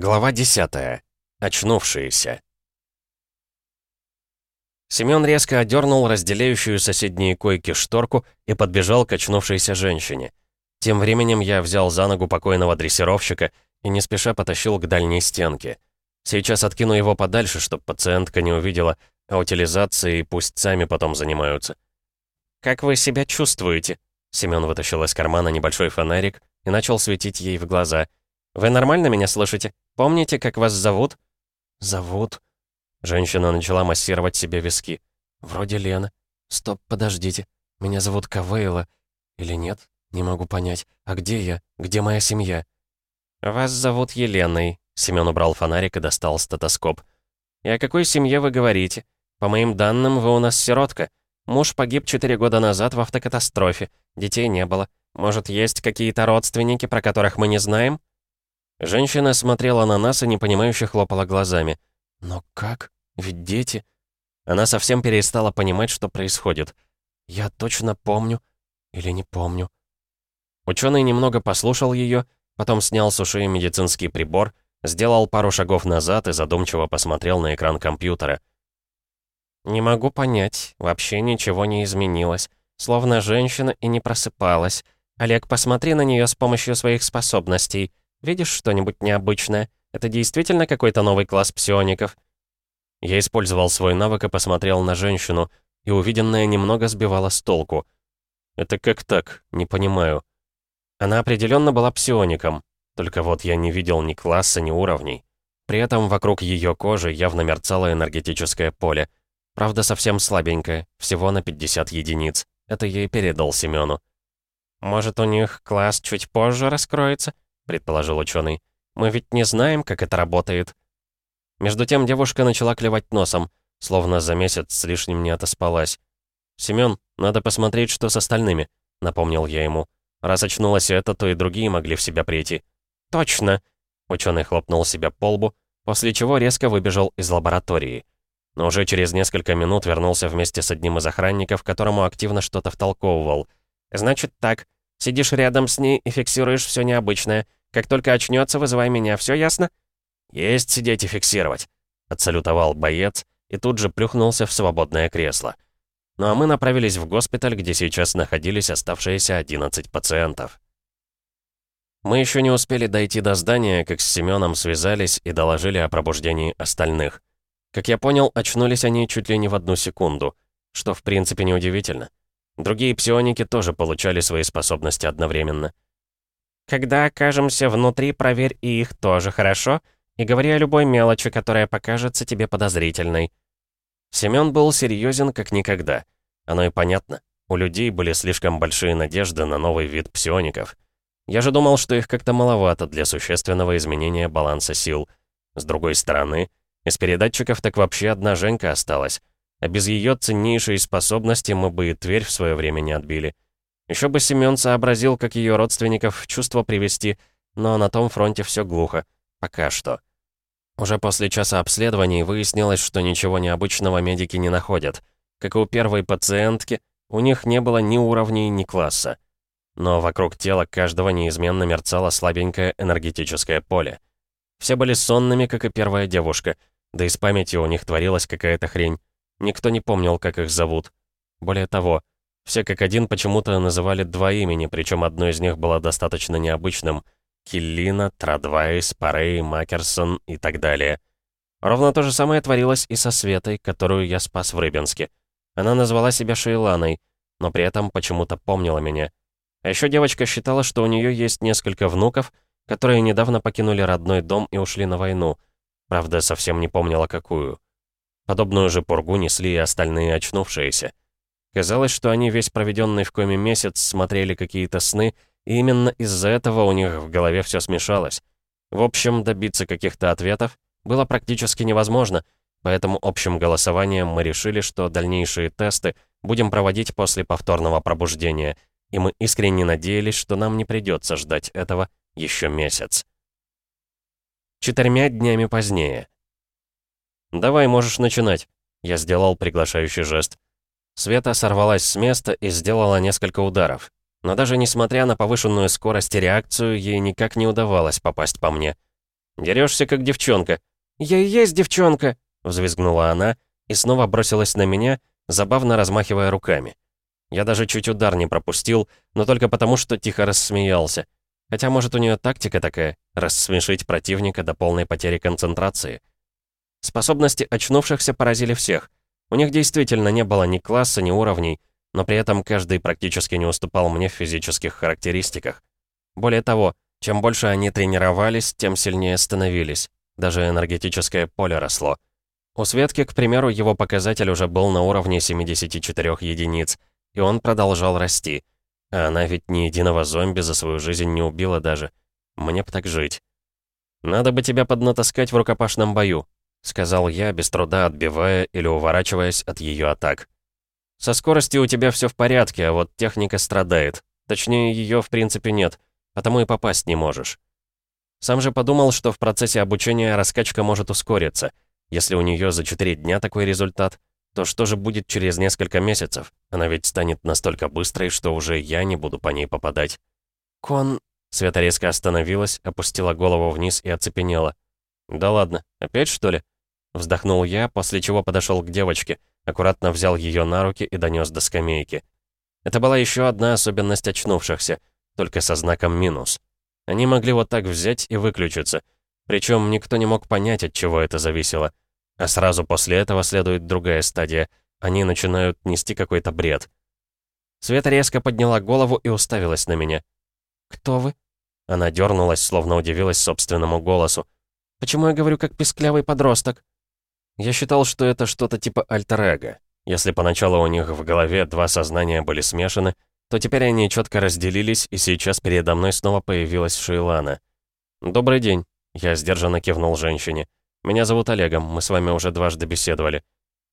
Глава 10. Очнувшиеся. Семён резко одернул разделяющую соседние койки шторку и подбежал к очнувшейся женщине. Тем временем я взял за ногу покойного дрессировщика и не спеша потащил к дальней стенке. Сейчас откину его подальше, чтобы пациентка не увидела, а утилизацией пусть сами потом занимаются. «Как вы себя чувствуете?» Семён вытащил из кармана небольшой фонарик и начал светить ей в глаза – «Вы нормально меня слышите? Помните, как вас зовут?» «Зовут?» Женщина начала массировать себе виски. «Вроде Лена. Стоп, подождите. Меня зовут Кавейла. Или нет? Не могу понять. А где я? Где моя семья?» «Вас зовут Еленой», — Семён убрал фонарик и достал стетоскоп. «И о какой семье вы говорите? По моим данным, вы у нас сиротка. Муж погиб четыре года назад в автокатастрофе. Детей не было. Может, есть какие-то родственники, про которых мы не знаем?» Женщина смотрела на нас и непонимающе хлопала глазами. «Но как? Ведь дети...» Она совсем перестала понимать, что происходит. «Я точно помню. Или не помню». Ученый немного послушал ее, потом снял с ушей медицинский прибор, сделал пару шагов назад и задумчиво посмотрел на экран компьютера. «Не могу понять. Вообще ничего не изменилось. Словно женщина и не просыпалась. Олег, посмотри на нее с помощью своих способностей. Видишь что-нибудь необычное? Это действительно какой-то новый класс псиоников?» Я использовал свой навык и посмотрел на женщину, и увиденное немного сбивало с толку. «Это как так? Не понимаю». Она определенно была псиоником, только вот я не видел ни класса, ни уровней. При этом вокруг ее кожи явно мерцало энергетическое поле. Правда, совсем слабенькое, всего на 50 единиц. Это я и передал Семену. «Может, у них класс чуть позже раскроется?» Предположил ученый. «Мы ведь не знаем, как это работает». Между тем девушка начала клевать носом, словно за месяц с лишним не отоспалась. «Семён, надо посмотреть, что с остальными», — напомнил я ему. «Раз очнулась это, то и другие могли в себя прийти». «Точно!» — ученый хлопнул себя по лбу, после чего резко выбежал из лаборатории. Но уже через несколько минут вернулся вместе с одним из охранников, которому активно что-то втолковывал. «Значит так, сидишь рядом с ней и фиксируешь все необычное. Как только очнется, вызывай меня, все ясно?» «Есть сидеть и фиксировать», — отсалютовал боец и тут же плюхнулся в свободное кресло. Ну а мы направились в госпиталь, где сейчас находились оставшиеся 11 пациентов. Мы еще не успели дойти до здания, как с Семеном связались и доложили о пробуждении остальных. Как я понял, очнулись они чуть ли не в одну секунду, что в принципе неудивительно. Другие псионики тоже получали свои способности одновременно. Когда окажемся внутри, проверь и их тоже, хорошо? И говори о любой мелочи, которая покажется тебе подозрительной». Семён был серьезен как никогда. Оно и понятно. У людей были слишком большие надежды на новый вид псиоников. Я же думал, что их как-то маловато для существенного изменения баланса сил. С другой стороны, из передатчиков так вообще одна Женька осталась. А без ее ценнейшей способности мы бы и Тверь в свое время не отбили. Еще бы Семен сообразил, как ее родственников в чувство привести, но на том фронте все глухо. Пока что. Уже после часа обследований выяснилось, что ничего необычного медики не находят. Как и у первой пациентки, у них не было ни уровней, ни класса. Но вокруг тела каждого неизменно мерцало слабенькое энергетическое поле. Все были сонными, как и первая девушка, да и с памятью у них творилась какая-то хрень. Никто не помнил, как их зовут. Более того, все как один почему-то называли два имени, причем одно из них было достаточно необычным. Киллина, Традвайс, Парей, Макерсон и так далее. Ровно то же самое творилось и со Светой, которую я спас в Рыбинске. Она назвала себя Шейланой, но при этом почему-то помнила меня. А еще девочка считала, что у нее есть несколько внуков, которые недавно покинули родной дом и ушли на войну. Правда, совсем не помнила, какую. Подобную же пургу несли и остальные очнувшиеся. Казалось, что они весь проведенный в коме месяц смотрели какие-то сны, и именно из-за этого у них в голове все смешалось. В общем, добиться каких-то ответов было практически невозможно, поэтому общим голосованием мы решили, что дальнейшие тесты будем проводить после повторного пробуждения, и мы искренне надеялись, что нам не придется ждать этого еще месяц. Четырьмя днями позднее. «Давай, можешь начинать», — я сделал приглашающий жест. Света сорвалась с места и сделала несколько ударов. Но даже несмотря на повышенную скорость и реакцию, ей никак не удавалось попасть по мне. Дерешься как девчонка». «Я и есть девчонка!» — взвизгнула она и снова бросилась на меня, забавно размахивая руками. Я даже чуть удар не пропустил, но только потому, что тихо рассмеялся. Хотя, может, у нее тактика такая — рассмешить противника до полной потери концентрации. Способности очнувшихся поразили всех. У них действительно не было ни класса, ни уровней, но при этом каждый практически не уступал мне в физических характеристиках. Более того, чем больше они тренировались, тем сильнее становились. Даже энергетическое поле росло. У Светки, к примеру, его показатель уже был на уровне 74 единиц, и он продолжал расти. А она ведь ни единого зомби за свою жизнь не убила даже. Мне б так жить. «Надо бы тебя поднатаскать в рукопашном бою», — сказал я, без труда отбивая или уворачиваясь от ее атак. «Со скоростью у тебя все в порядке, а вот техника страдает. Точнее, ее в принципе нет, потому и попасть не можешь». Сам же подумал, что в процессе обучения раскачка может ускориться. Если у нее за 4 дня такой результат, то что же будет через несколько месяцев? Она ведь станет настолько быстрой, что уже я не буду по ней попадать. «Кон...» Света резко остановилась, опустила голову вниз и оцепенела. «Да ладно, опять что ли?» Вздохнул я, после чего подошел к девочке, аккуратно взял ее на руки и донес до скамейки. Это была еще одна особенность очнувшихся, только со знаком минус. Они могли вот так взять и выключиться. Причем никто не мог понять, от чего это зависело. А сразу после этого следует другая стадия. Они начинают нести какой-то бред. Света резко подняла голову и уставилась на меня. «Кто вы?» Она дернулась, словно удивилась собственному голосу. Почему я говорю как песклявый подросток?» Я считал, что это что-то типа альтер-эго. Если поначалу у них в голове два сознания были смешаны, то теперь они четко разделились, и сейчас передо мной снова появилась Шейлана. «Добрый день», — я сдержанно кивнул женщине. «Меня зовут Олегом, мы с вами уже дважды беседовали».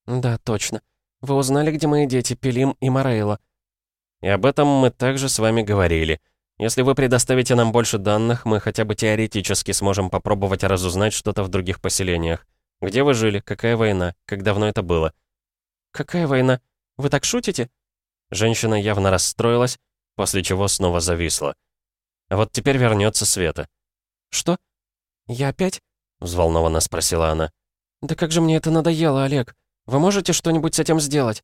«Да, точно. Вы узнали, где мои дети, Пелим и Морейла?» «И об этом мы также с вами говорили. Если вы предоставите нам больше данных, мы хотя бы теоретически сможем попробовать разузнать что-то в других поселениях. Где вы жили? Какая война? Как давно это было?» «Какая война? Вы так шутите?» Женщина явно расстроилась, после чего снова зависла. А вот теперь вернется Света. «Что? Я опять?» — взволнованно спросила она. «Да как же мне это надоело, Олег. Вы можете что-нибудь с этим сделать?»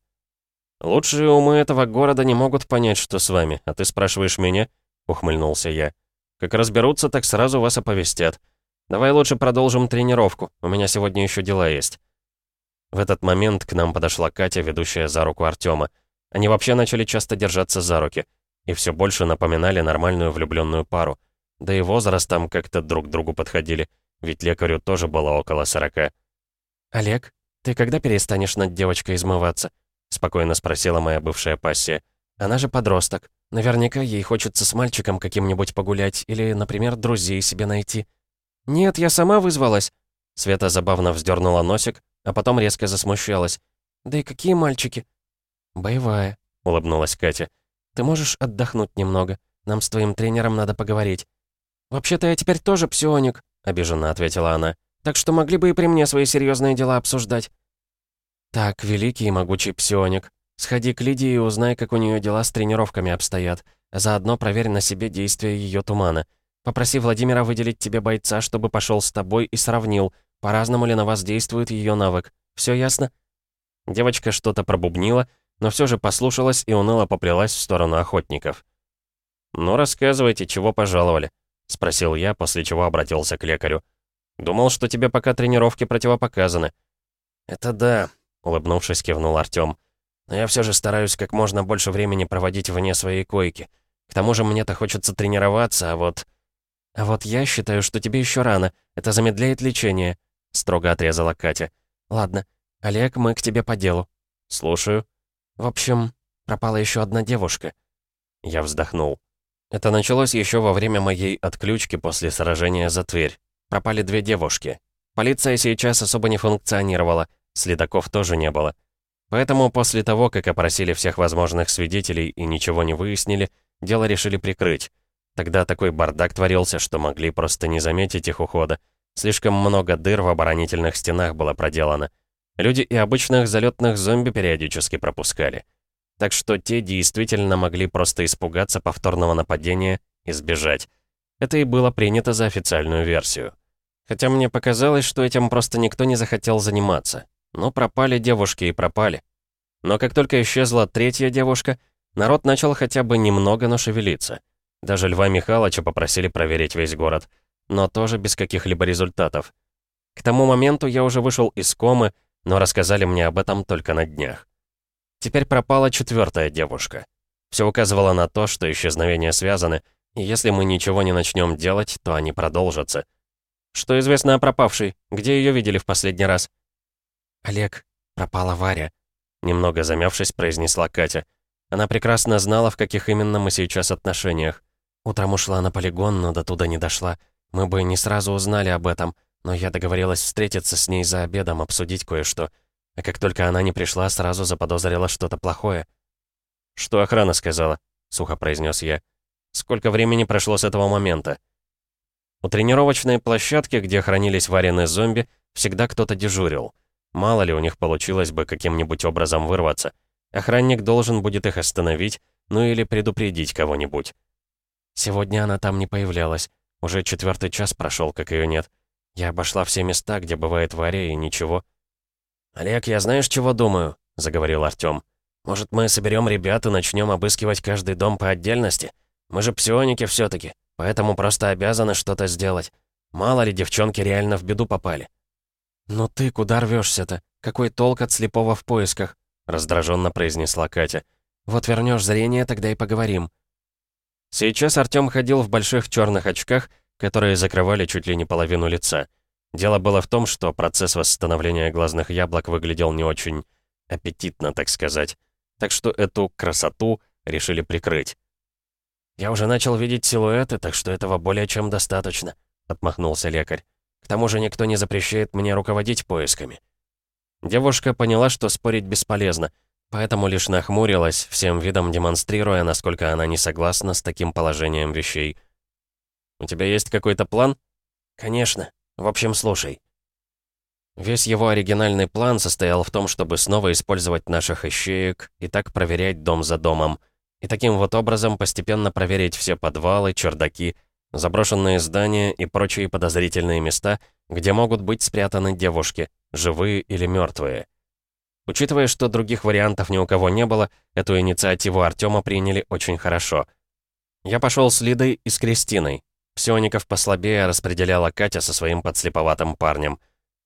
«Лучшие умы этого города не могут понять, что с вами, а ты спрашиваешь меня?» — ухмыльнулся я. «Как разберутся, так сразу вас оповестят. Давай лучше продолжим тренировку, у меня сегодня еще дела есть». В этот момент к нам подошла Катя, ведущая за руку Артема. Они вообще начали часто держаться за руки и все больше напоминали нормальную влюбленную пару. Да и возрастом как-то друг к другу подходили, ведь лекарю тоже было около сорока. «Олег, ты когда перестанешь над девочкой измываться?» — спокойно спросила моя бывшая пассия. «Она же подросток. Наверняка ей хочется с мальчиком каким-нибудь погулять или, например, друзей себе найти. «Нет, я сама вызвалась». Света забавно вздернула носик, а потом резко засмущалась. «Да и какие мальчики?» «Боевая», — улыбнулась Катя. «Ты можешь отдохнуть немного? Нам с твоим тренером надо поговорить». «Вообще-то я теперь тоже псионик», — обиженно ответила она. «Так что могли бы и при мне свои серьезные дела обсуждать». «Так, великий и могучий псионик, Сходи к Лидии и узнай, как у нее дела с тренировками обстоят. Заодно проверь на себе действия ее тумана. Попроси Владимира выделить тебе бойца, чтобы пошел с тобой и сравнил, по-разному ли на вас действует ее навык. Все ясно?» Девочка что-то пробубнила, но все же послушалась и уныло поплелась в сторону охотников. «Ну, рассказывайте, чего пожаловали?» — спросил я, после чего обратился к лекарю. «Думал, что тебе пока тренировки противопоказаны». «Это да», — улыбнувшись, кивнул Артём. Но я все же стараюсь как можно больше времени проводить вне своей койки. К тому же мне-то хочется тренироваться, а вот... «А вот я считаю, что тебе еще рано. Это замедляет лечение», — строго отрезала Катя. «Ладно, Олег, мы к тебе по делу». «Слушаю». «В общем, пропала еще одна девушка». Я вздохнул. Это началось еще во время моей отключки после сражения за Тверь. Пропали две девушки. Полиция сейчас особо не функционировала, следаков тоже не было. Поэтому после того, как опросили всех возможных свидетелей и ничего не выяснили, дело решили прикрыть. Тогда такой бардак творился, что могли просто не заметить их ухода. Слишком много дыр в оборонительных стенах было проделано. Люди и обычных залетных зомби периодически пропускали. Так что те действительно могли просто испугаться повторного нападения и сбежать. Это и было принято за официальную версию. Хотя мне показалось, что этим просто никто не захотел заниматься. Но пропали девушки и пропали. Но как только исчезла третья девушка, народ начал хотя бы немного, но шевелиться. Даже Льва Михайловича попросили проверить весь город, но тоже без каких-либо результатов. К тому моменту я уже вышел из комы, но рассказали мне об этом только на днях. Теперь пропала четвертая девушка. Все указывало на то, что исчезновения связаны, и если мы ничего не начнем делать, то они продолжатся. Что известно о пропавшей? Где ее видели в последний раз? «Олег, пропала Варя», — немного замявшись, произнесла Катя. Она прекрасно знала, в каких именно мы сейчас отношениях. Утром ушла на полигон, но до туда не дошла. Мы бы не сразу узнали об этом, но я договорилась встретиться с ней за обедом, обсудить кое-что. А как только она не пришла, сразу заподозрила что-то плохое. «Что охрана сказала?» — сухо произнес я. «Сколько времени прошло с этого момента?» У тренировочной площадки, где хранились вареные зомби, всегда кто-то дежурил. Мало ли у них получилось бы каким-нибудь образом вырваться. Охранник должен будет их остановить, ну или предупредить кого-нибудь. Сегодня она там не появлялась. Уже четвертый час прошел, как ее нет. Я обошла все места, где бывает Варя, и ничего. «Олег, я знаешь, чего думаю?» — заговорил Артём. «Может, мы соберем ребят и начнем обыскивать каждый дом по отдельности? Мы же псионики все таки поэтому просто обязаны что-то сделать. Мало ли, девчонки реально в беду попали». «Ну ты куда рвешься-то? Какой толк от слепого в поисках?» — раздраженно произнесла Катя. «Вот вернешь зрение, тогда и поговорим». Сейчас Артём ходил в больших черных очках, которые закрывали чуть ли не половину лица. Дело было в том, что процесс восстановления глазных яблок выглядел не очень аппетитно, так сказать. Так что эту красоту решили прикрыть. «Я уже начал видеть силуэты, так что этого более чем достаточно», — отмахнулся лекарь. «К тому же никто не запрещает мне руководить поисками». Девушка поняла, что спорить бесполезно, поэтому лишь нахмурилась, всем видом демонстрируя, насколько она не согласна с таким положением вещей. «У тебя есть какой-то план?» «Конечно. В общем, слушай». Весь его оригинальный план состоял в том, чтобы снова использовать наших ищеек и так проверять дом за домом. И таким вот образом постепенно проверить все подвалы, чердаки, заброшенные здания и прочие подозрительные места, где могут быть спрятаны девушки, живые или мертвые. Учитывая, что других вариантов ни у кого не было, эту инициативу Артема приняли очень хорошо. Я пошел с Лидой и с Кристиной. Псиоников послабее распределяла Катя со своим подслеповатым парнем.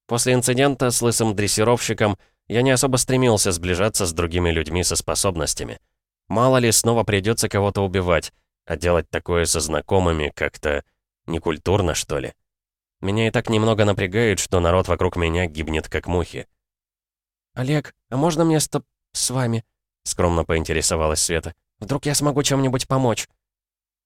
После инцидента с лысым дрессировщиком я не особо стремился сближаться с другими людьми со способностями. Мало ли, снова придется кого-то убивать, а делать такое со знакомыми как-то некультурно, что ли. Меня и так немного напрягает, что народ вокруг меня гибнет как мухи. «Олег, а можно мне стоп с вами?» — скромно поинтересовалась Света. «Вдруг я смогу чем-нибудь помочь?»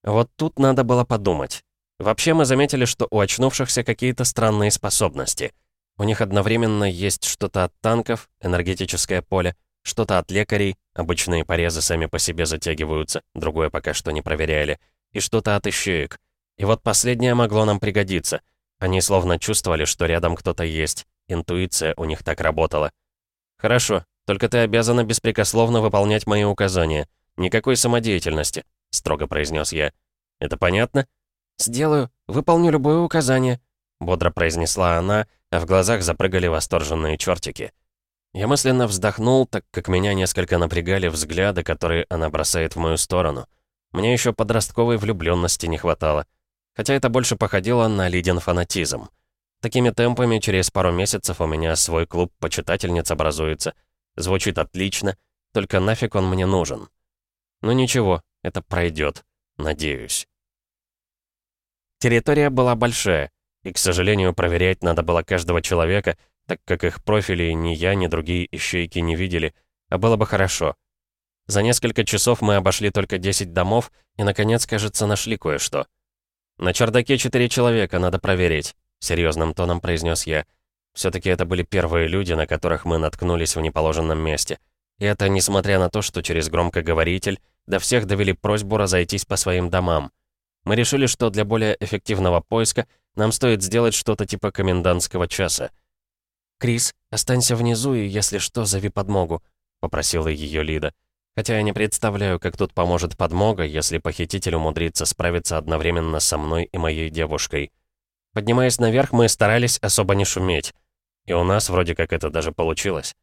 Вот тут надо было подумать. Вообще мы заметили, что у очнувшихся какие-то странные способности. У них одновременно есть что-то от танков, энергетическое поле, что-то от лекарей, обычные порезы сами по себе затягиваются, другое пока что не проверяли, и что-то от ищеек. И вот последнее могло нам пригодиться. Они словно чувствовали, что рядом кто-то есть. Интуиция у них так работала. «Хорошо, только ты обязана беспрекословно выполнять мои указания. Никакой самодеятельности», — строго произнес я. «Это понятно?» «Сделаю. Выполню любое указание», — бодро произнесла она, а в глазах запрыгали восторженные чертики. Я мысленно вздохнул, так как меня несколько напрягали взгляды, которые она бросает в мою сторону. Мне еще подростковой влюбленности не хватало. Хотя это больше походило на Лидин фанатизм. Такими темпами через пару месяцев у меня свой клуб почитательниц образуется. Звучит отлично, только нафиг он мне нужен. Ну ничего, это пройдет, надеюсь. Территория была большая, и, к сожалению, проверять надо было каждого человека, так как их профили ни я, ни другие ищейки не видели, а было бы хорошо. За несколько часов мы обошли только 10 домов и, наконец, кажется, нашли кое-что. «На чердаке четыре человека, надо проверить», — серьезным тоном произнес я. все таки это были первые люди, на которых мы наткнулись в неположенном месте. И это несмотря на то, что через громкоговоритель до всех довели просьбу разойтись по своим домам. Мы решили, что для более эффективного поиска нам стоит сделать что-то типа комендантского часа. «Крис, останься внизу и, если что, зови подмогу», — попросила ее Лида. Хотя я не представляю, как тут поможет подмога, если похититель умудрится справиться одновременно со мной и моей девушкой. Поднимаясь наверх, мы старались особо не шуметь. И у нас вроде как это даже получилось.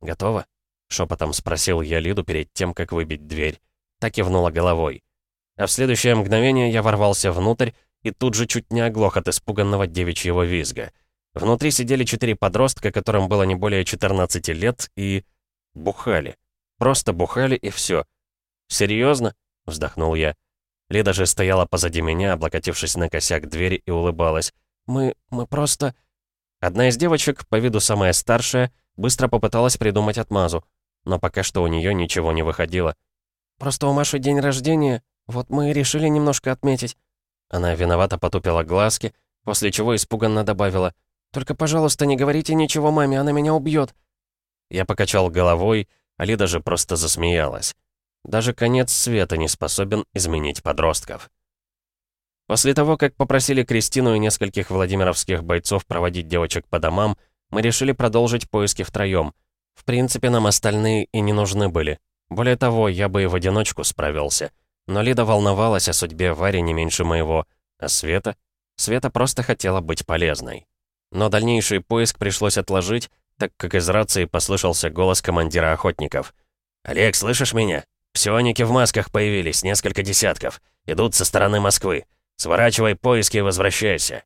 «Готово?» — шепотом спросил я Лиду перед тем, как выбить дверь. Так кивнула головой. А в следующее мгновение я ворвался внутрь и тут же чуть не оглох от испуганного девичьего визга. Внутри сидели четыре подростка, которым было не более 14 лет, и... бухали. Просто бухали и все. «Серьезно?» — вздохнул я. Лида же стояла позади меня, облокотившись на косяк двери и улыбалась. «Мы... мы просто...» Одна из девочек, по виду самая старшая, быстро попыталась придумать отмазу, но пока что у нее ничего не выходило. «Просто у Маши день рождения, вот мы и решили немножко отметить». Она виновато потупила глазки, после чего испуганно добавила. «Только, пожалуйста, не говорите ничего маме, она меня убьет». Я покачал головой, а Лида же просто засмеялась. Даже конец света не способен изменить подростков. После того, как попросили Кристину и нескольких владимировских бойцов проводить девочек по домам, мы решили продолжить поиски втроем. В принципе, нам остальные и не нужны были. Более того, я бы и в одиночку справился. Но Лида волновалась о судьбе Вари не меньше моего. А Света? Света просто хотела быть полезной. Но дальнейший поиск пришлось отложить, так как из рации послышался голос командира охотников. «Олег, слышишь меня? Псионики в масках появились, несколько десятков. Идут со стороны Москвы. Сворачивай поиски и возвращайся».